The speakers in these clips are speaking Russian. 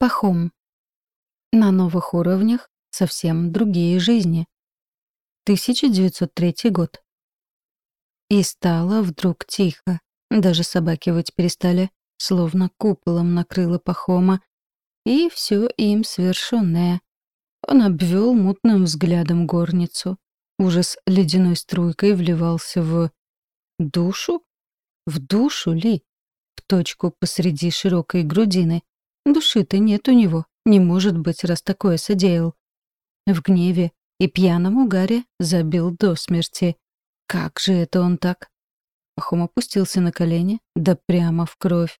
Пахом. На новых уровнях совсем другие жизни. 1903 год. И стало вдруг тихо. Даже собаки выть перестали, словно куполом накрыло Пахома. И все им свершенное. Он обвел мутным взглядом горницу. Ужас ледяной струйкой вливался в... душу? В душу ли? В точку посреди широкой грудины. Души-то нет у него, не может быть, раз такое содеял. В гневе и пьяном угаре забил до смерти. Как же это он так? Пахом опустился на колени, да прямо в кровь.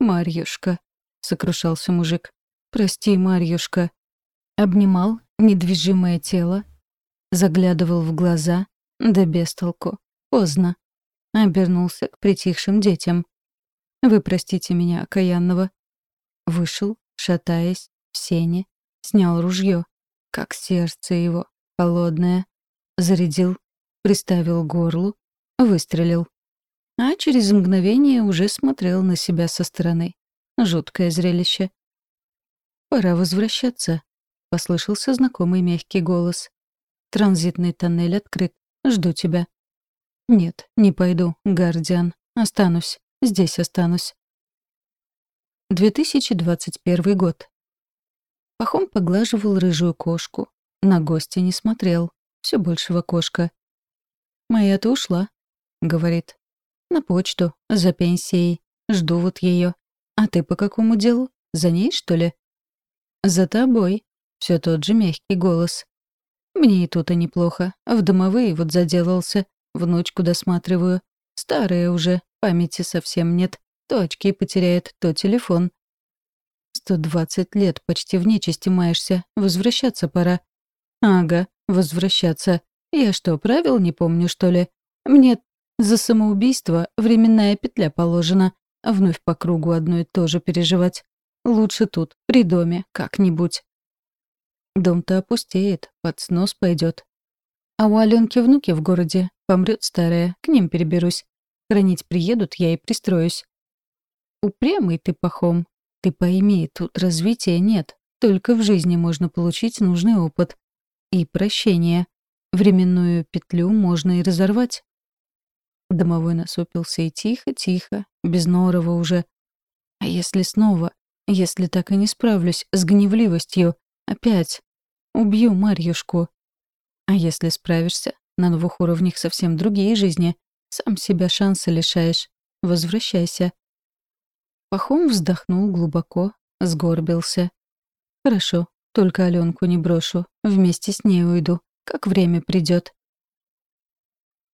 «Марьюшка», — сокрушался мужик, — «прости, Марьюшка». Обнимал недвижимое тело, заглядывал в глаза, да без толку. Поздно. Обернулся к притихшим детям. «Вы простите меня, окаянного. Вышел, шатаясь, в сене, снял ружье, как сердце его, холодное, зарядил, приставил горлу, выстрелил. А через мгновение уже смотрел на себя со стороны. Жуткое зрелище. «Пора возвращаться», — послышался знакомый мягкий голос. «Транзитный тоннель открыт. Жду тебя». «Нет, не пойду, Гардиан. Останусь. Здесь останусь. 2021 год. Пахом поглаживал рыжую кошку. На гостя не смотрел. Все большего кошка. «Моя-то ушла», — говорит. «На почту, за пенсией. Жду вот ее. А ты по какому делу? За ней, что ли?» «За тобой», — все тот же мягкий голос. «Мне и тут-то неплохо. В домовые вот заделался. Внучку досматриваю. Старая уже, памяти совсем нет. То очки потеряет, то телефон. Сто двадцать лет почти в нечисти маешься. Возвращаться пора. Ага, возвращаться. Я что, правил не помню, что ли? Мне за самоубийство временная петля положена. Вновь по кругу одно и то же переживать. Лучше тут, при доме, как-нибудь. Дом-то опустеет, под снос пойдет. А у Аленки внуки в городе. Помрет старая, к ним переберусь. Хранить приедут, я и пристроюсь. Упрямый ты, Пахом. Ты пойми, тут развития нет. Только в жизни можно получить нужный опыт. И прощение. Временную петлю можно и разорвать. Домовой насупился и тихо-тихо, без норова уже. А если снова? Если так и не справлюсь с гневливостью? Опять? Убью Марьюшку. А если справишься? На новых уровнях совсем другие жизни. Сам себя шанса лишаешь. Возвращайся. Пахом вздохнул глубоко, сгорбился. «Хорошо, только Аленку не брошу. Вместе с ней уйду, как время придет.